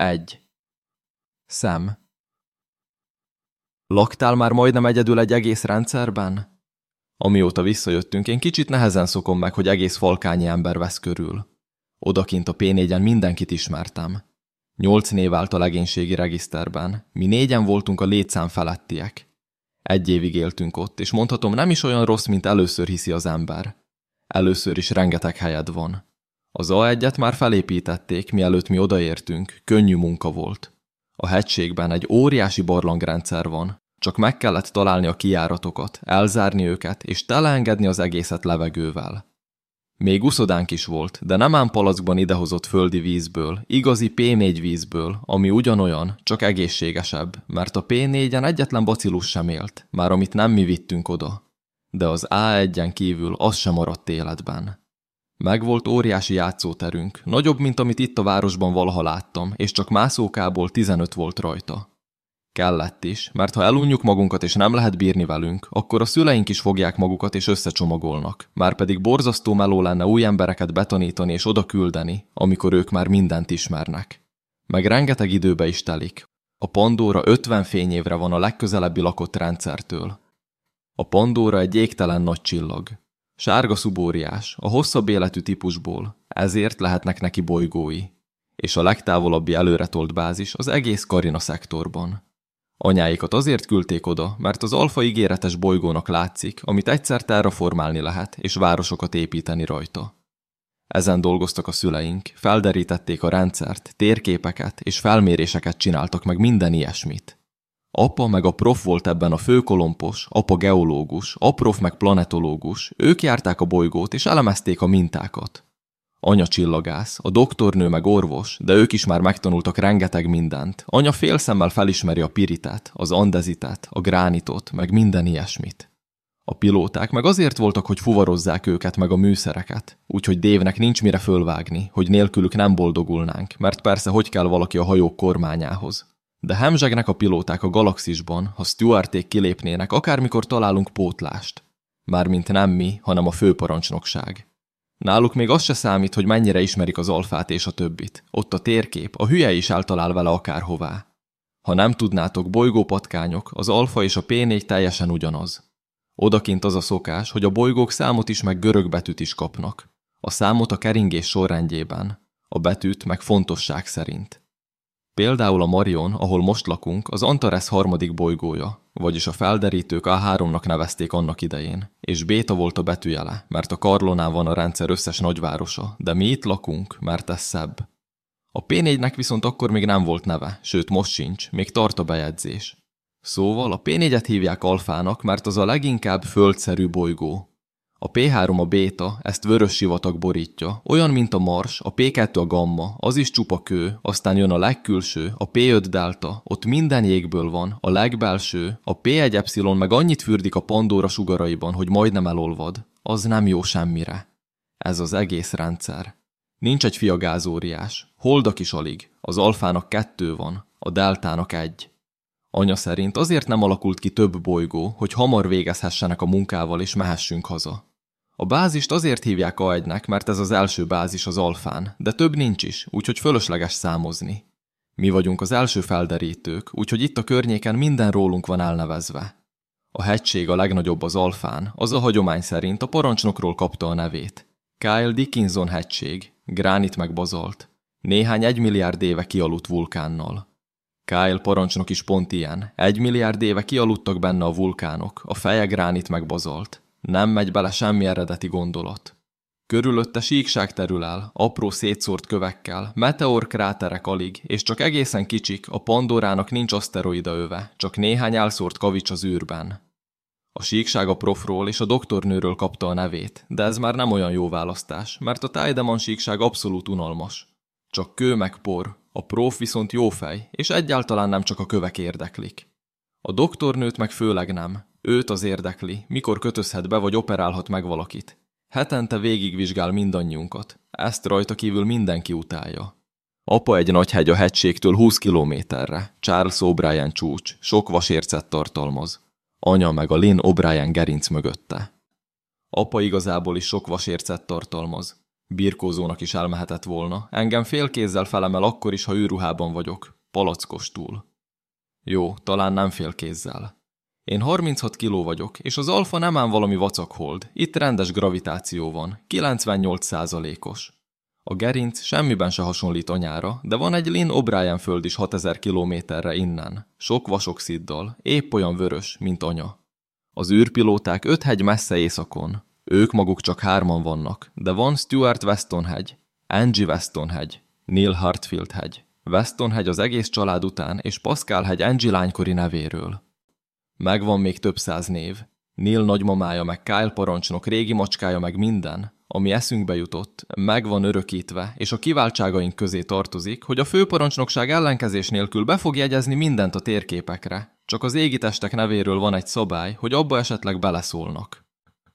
Egy. Szem. Laktál már majdnem egyedül egy egész rendszerben? Amióta visszajöttünk, én kicsit nehezen szokom meg, hogy egész falkányi ember vesz körül. Odakint a P4-en mindenkit ismertem. Nyolc név állt a legénységi regiszterben. Mi négyen voltunk a létszám felettiek. Egy évig éltünk ott, és mondhatom, nem is olyan rossz, mint először hiszi az ember. Először is rengeteg helyed van. Az A1-et már felépítették, mielőtt mi odaértünk, könnyű munka volt. A hegységben egy óriási barlangrendszer van, csak meg kellett találni a kijáratokat, elzárni őket, és teleengedni az egészet levegővel. Még uszodánk is volt, de nem ám palackban idehozott földi vízből, igazi P4 vízből, ami ugyanolyan, csak egészségesebb, mert a P4-en egyetlen bacillus sem élt, már amit nem mi vittünk oda. De az A1-en kívül az sem maradt életben. Megvolt óriási játszóterünk, nagyobb, mint amit itt a városban valaha láttam, és csak mászókából 15 volt rajta. Kellett is, mert ha elunjuk magunkat és nem lehet bírni velünk, akkor a szüleink is fogják magukat és összecsomagolnak. Márpedig borzasztó meló lenne új embereket betanítani és oda küldeni, amikor ők már mindent ismernek. Meg rengeteg időbe is telik. A Pandora 50 fényévre van a legközelebbi lakott rendszertől. A Pandora egy égtelen nagy csillag. Sárga szubóriás, a hosszabb életű típusból, ezért lehetnek neki bolygói. És a legtávolabbi előretolt bázis az egész Karina szektorban. Anyáikat azért küldték oda, mert az alfa ígéretes bolygónak látszik, amit egyszer terraformálni lehet, és városokat építeni rajta. Ezen dolgoztak a szüleink, felderítették a rendszert, térképeket és felméréseket csináltak meg minden ilyesmit. Apa meg a prof volt ebben a főkolompos, apa geológus, aprof meg planetológus, ők járták a bolygót és elemezték a mintákat. Anya csillagász, a doktornő meg orvos, de ők is már megtanultak rengeteg mindent. Anya félszemmel felismeri a piritát, az andezitát, a gránitot, meg minden ilyesmit. A pilóták meg azért voltak, hogy fuvarozzák őket meg a műszereket, úgyhogy Dévnek nincs mire fölvágni, hogy nélkülük nem boldogulnánk, mert persze hogy kell valaki a hajók kormányához. De hemzsegnek a pilóták a galaxisban, ha Stuarték kilépnének, akármikor találunk pótlást. Mármint nem mi, hanem a főparancsnokság. Náluk még az se számít, hogy mennyire ismerik az alfát és a többit. Ott a térkép, a hülye is általál vele akárhová. Ha nem tudnátok, bolygópatkányok, az alfa és a P4 teljesen ugyanaz. Odakint az a szokás, hogy a bolygók számot is meg görög betűt is kapnak. A számot a keringés sorrendjében, a betűt meg fontosság szerint. Például a Marion, ahol most lakunk, az Antares harmadik bolygója, vagyis a felderítők A3-nak nevezték annak idején, és Béta volt a betűjele, mert a Karlonán van a rendszer összes nagyvárosa, de mi itt lakunk, mert ez szebb. A P4-nek viszont akkor még nem volt neve, sőt most sincs, még tart a bejegyzés. Szóval a P4-et hívják alfának, mert az a leginkább földszerű bolygó, a P3 a béta, ezt vörös sivatag borítja, olyan, mint a Mars, a P2 a gamma, az is csupa kő, aztán jön a legkülső, a P5 delta, ott minden jégből van, a legbelső, a P1 epsilon meg annyit fürdik a Pandora sugaraiban, hogy majdnem elolvad. Az nem jó semmire. Ez az egész rendszer. Nincs egy fia gázóriás, holdak is alig, az alfának kettő van, a deltának egy. Anya szerint azért nem alakult ki több bolygó, hogy hamar végezhessenek a munkával és mehessünk haza. A bázist azért hívják A1-nek, mert ez az első bázis az alfán, de több nincs is, úgyhogy fölösleges számozni. Mi vagyunk az első felderítők, úgyhogy itt a környéken minden rólunk van elnevezve. A hegység a legnagyobb az alfán, az a hagyomány szerint a parancsnokról kapta a nevét. Kyle Dickinson hegység, gránit meg bazolt. Néhány egymilliárd éve kialudt vulkánnal. Kyle parancsnok is pont ilyen. Egy milliárd éve kialudtak benne a vulkánok, a feje gránit meg bazolt. Nem megy bele semmi eredeti gondolat. Körülötte síkság terül el, apró szétszórt kövekkel, meteor kráterek alig, és csak egészen kicsik, a Pandorának nincs aszteroida öve, csak néhány elszórt kavics az űrben. A síkság a profról és a doktornőről kapta a nevét, de ez már nem olyan jó választás, mert a Taideman síkság abszolút unalmas. Csak kő meg por, a prof viszont jó fej, és egyáltalán nem csak a kövek érdeklik. A doktornőt meg főleg nem, Őt az érdekli, mikor kötözhet be vagy operálhat meg valakit. Hetente végigvizsgál mindannyiunkat. Ezt rajta kívül mindenki utálja. Apa egy nagy hegy a hegységtől 20 kilométerre. Charles O'Brien csúcs, sok vasércet tartalmaz. Anya meg a Lynn O'Brien gerinc mögötte. Apa igazából is sok vasércet tartalmaz. Birkózónak is elmehetett volna. Engem félkézzel felemel akkor is, ha űrruhában vagyok. Palackostul. Jó, talán nem félkézzel. Én 36 kiló vagyok, és az alfa nem ám valami vacakhold. Itt rendes gravitáció van, 98 százalékos. A gerinc semmiben se hasonlít anyára, de van egy Lynn O'Brien föld is 6000 kilométerre innen. Sok vasoksziddal, épp olyan vörös, mint anya. Az űrpilóták öt hegy messze északon. Ők maguk csak hárman vannak, de van Stuart Weston hegy, Angie Weston hegy, Neil Hartfield hegy. Weston hegy az egész család után, és Pascal hegy Angie lánykori nevéről. Megvan még több száz név. Neil nagymamája, meg Kyle parancsnok, régi macskája, meg minden, ami eszünkbe jutott, meg van örökítve, és a kiváltságaink közé tartozik, hogy a főparancsnokság ellenkezés nélkül be fog jegyezni mindent a térképekre. Csak az égitestek nevéről van egy szabály, hogy abba esetleg beleszólnak.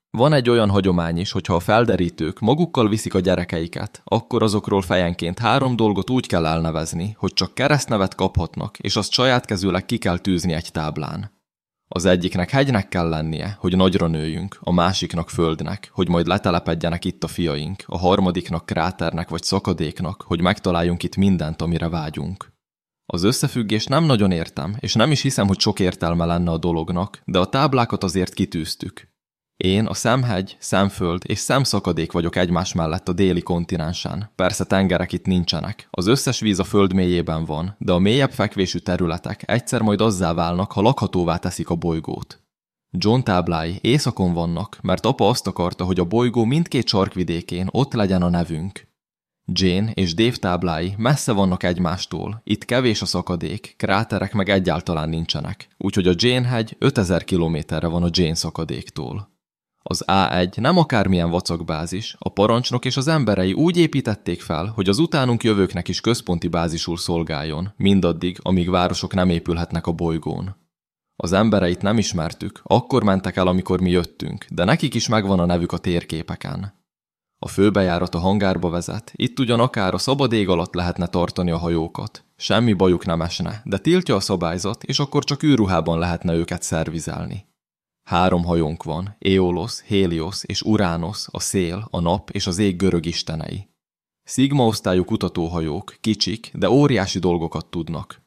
Van egy olyan hagyomány is, hogy ha a felderítők magukkal viszik a gyerekeiket, akkor azokról fejenként három dolgot úgy kell elnevezni, hogy csak keresztnevet kaphatnak, és azt saját kezűleg ki kell tűzni egy táblán. Az egyiknek hegynek kell lennie, hogy nagyra nőjünk, a másiknak földnek, hogy majd letelepedjenek itt a fiaink, a harmadiknak kráternek vagy szakadéknak, hogy megtaláljunk itt mindent, amire vágyunk. Az összefüggést nem nagyon értem, és nem is hiszem, hogy sok értelme lenne a dolognak, de a táblákat azért kitűztük. Én a szemhegy, szemföld és szemszakadék vagyok egymás mellett a déli kontinensen. Persze tengerek itt nincsenek. Az összes víz a föld mélyében van, de a mélyebb fekvésű területek egyszer majd azzá válnak, ha lakhatóvá teszik a bolygót. John táblái északon vannak, mert apa azt akarta, hogy a bolygó mindkét sarkvidékén ott legyen a nevünk. Jane és Dave táblái messze vannak egymástól, itt kevés a szakadék, kráterek meg egyáltalán nincsenek, úgyhogy a Jane hegy 5000 kilométerre van a Jane szakadéktól. Az A1 nem akármilyen vacakbázis, a parancsnok és az emberei úgy építették fel, hogy az utánunk jövőknek is központi bázisul szolgáljon, mindaddig, amíg városok nem épülhetnek a bolygón. Az embereit nem ismertük, akkor mentek el, amikor mi jöttünk, de nekik is megvan a nevük a térképeken. A főbejárat a hangárba vezet, itt ugyan akár a szabad ég alatt lehetne tartani a hajókat. Semmi bajuk nem esne, de tiltja a szabályzat, és akkor csak űrruhában lehetne őket szervizelni. Három hajónk van, Éolosz, Héliosz és Uránosz, a szél, a nap és az ég görög istenei. Sigma osztályú kutatóhajók, kicsik, de óriási dolgokat tudnak.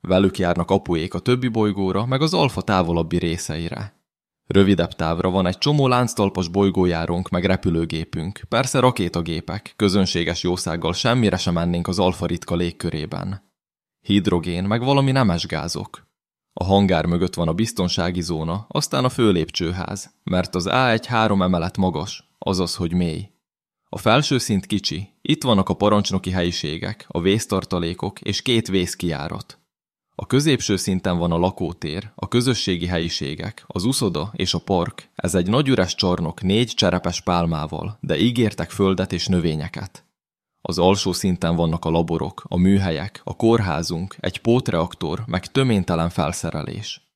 Velük járnak apuék a többi bolygóra, meg az alfa távolabbi részeire. Rövidebb távra van egy csomó lánctalpas bolygójárónk, meg repülőgépünk, persze rakétagépek, közönséges jószággal semmire sem mennénk az alfa ritka légkörében. Hidrogén, meg valami nemes gázok. A hangár mögött van a biztonsági zóna, aztán a főlépcsőház, mert az A1 három emelet magas, azaz, hogy mély. A felső szint kicsi, itt vannak a parancsnoki helyiségek, a vésztartalékok és két vészkijárat. A középső szinten van a lakótér, a közösségi helyiségek, az uszoda és a park. Ez egy nagy üres csarnok négy cserepes pálmával, de ígértek földet és növényeket. Az alsó szinten vannak a laborok, a műhelyek, a kórházunk, egy pótreaktor, meg töménytelen felszerelés.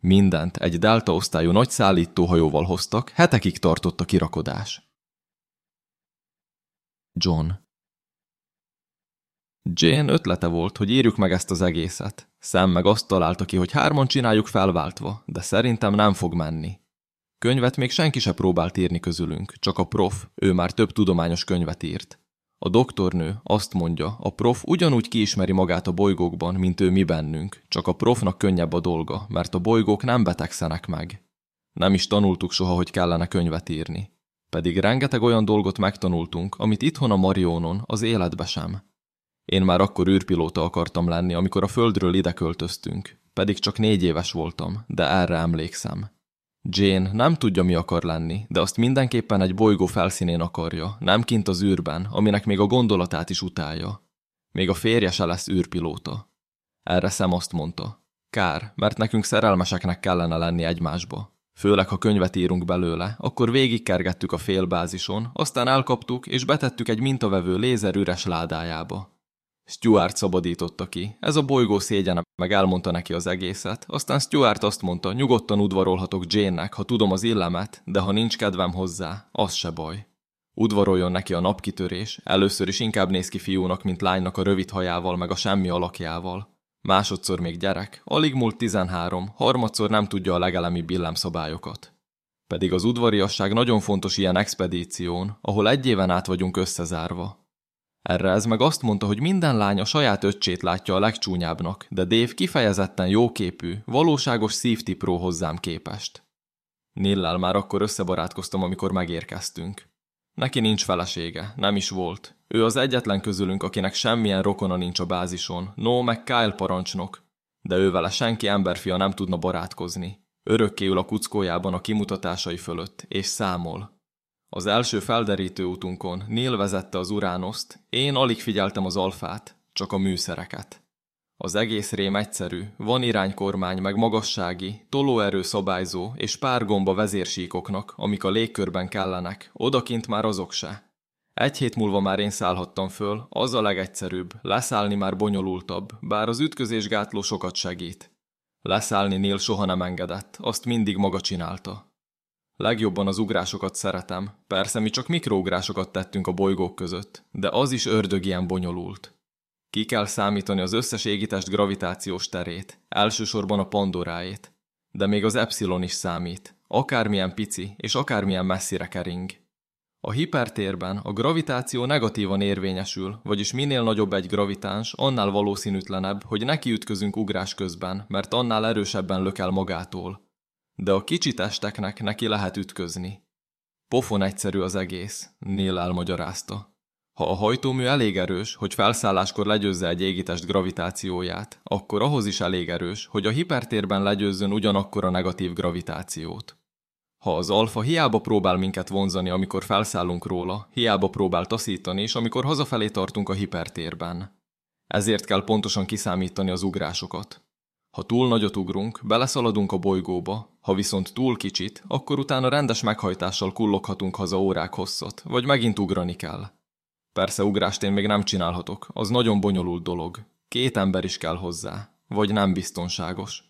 Mindent egy delta osztályú nagy szállítóhajóval hoztak, hetekig tartott a kirakodás. John Jane ötlete volt, hogy írjuk meg ezt az egészet. Sam meg azt találta ki, hogy hárman csináljuk felváltva, de szerintem nem fog menni. Könyvet még senki se próbált írni közülünk, csak a prof, ő már több tudományos könyvet írt. A doktornő azt mondja, a prof ugyanúgy kiismeri magát a bolygókban, mint ő mi bennünk, csak a profnak könnyebb a dolga, mert a bolygók nem betegszenek meg. Nem is tanultuk soha, hogy kellene könyvet írni. Pedig rengeteg olyan dolgot megtanultunk, amit itthon a Marionon, az életbe sem. Én már akkor űrpilóta akartam lenni, amikor a Földről ide költöztünk, pedig csak négy éves voltam, de erre emlékszem. Jane nem tudja, mi akar lenni, de azt mindenképpen egy bolygó felszínén akarja, nem kint az űrben, aminek még a gondolatát is utálja. Még a férje se lesz űrpilóta. Erre szem azt mondta. Kár, mert nekünk szerelmeseknek kellene lenni egymásba. Főleg, ha könyvet írunk belőle, akkor végigkergettük a félbázison, aztán elkaptuk és betettük egy mintavevő lézer ládájába. Stuart szabadította ki. Ez a bolygó szégyene, meg elmondta neki az egészet. Aztán Stuart azt mondta, nyugodtan udvarolhatok Jane-nek, ha tudom az illemet, de ha nincs kedvem hozzá, az se baj. Udvaroljon neki a napkitörés, először is inkább néz ki fiúnak, mint lánynak a rövid hajával, meg a semmi alakjával. Másodszor még gyerek, alig múlt 13, harmadszor nem tudja a legelemi billámszabályokat. Pedig az udvariasság nagyon fontos ilyen expedíción, ahol egy éven át vagyunk összezárva. Erre ez meg azt mondta, hogy minden lány a saját öccsét látja a legcsúnyábbnak, de Dave kifejezetten jóképű, valóságos szívtipró hozzám képest. Nillel már akkor összebarátkoztam, amikor megérkeztünk. Neki nincs felesége, nem is volt. Ő az egyetlen közülünk, akinek semmilyen rokona nincs a bázison, no meg Kyle parancsnok. De ő vele senki emberfia nem tudna barátkozni. Örökké ül a kuckójában a kimutatásai fölött, és számol. Az első felderítő útunkon Neil vezette az uránoszt, én alig figyeltem az alfát, csak a műszereket. Az egész rém egyszerű, van iránykormány meg magassági, tolóerő szabályzó és pár gomba vezérsíkoknak, amik a légkörben kellenek, odakint már azok se. Egy hét múlva már én szállhattam föl, az a legegyszerűbb, leszállni már bonyolultabb, bár az ütközésgátló sokat segít. Leszállni Nél soha nem engedett, azt mindig maga csinálta. Legjobban az ugrásokat szeretem, persze mi csak mikrougrásokat tettünk a bolygók között, de az is ördög ilyen bonyolult. Ki kell számítani az összes égitest gravitációs terét, elsősorban a Pandoráét. De még az Epsilon is számít, akármilyen pici és akármilyen messzire kering. A hipertérben a gravitáció negatívan érvényesül, vagyis minél nagyobb egy gravitáns, annál valószínűtlenebb, hogy nekiütközünk ugrás közben, mert annál erősebben lökel magától. De a kicsi testeknek neki lehet ütközni. Pofon egyszerű az egész, Nél elmagyarázta. Ha a hajtómű elég erős, hogy felszálláskor legyőzze egy égitest gravitációját, akkor ahhoz is elég erős, hogy a hipertérben legyőzzön ugyanakkor a negatív gravitációt. Ha az alfa hiába próbál minket vonzani, amikor felszállunk róla, hiába próbál taszítani, és amikor hazafelé tartunk a hipertérben. Ezért kell pontosan kiszámítani az ugrásokat. Ha túl nagyot ugrunk, beleszaladunk a bolygóba, ha viszont túl kicsit, akkor utána rendes meghajtással kulloghatunk haza órák hosszat, vagy megint ugrani kell. Persze ugrást én még nem csinálhatok, az nagyon bonyolult dolog. Két ember is kell hozzá, vagy nem biztonságos.